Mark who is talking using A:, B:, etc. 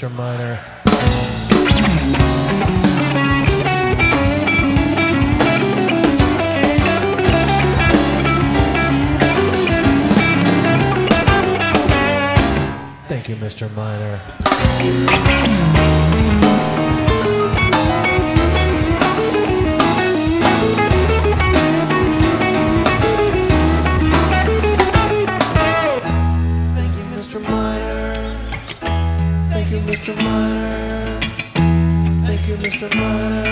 A: Mr. Miner. Miner. Thank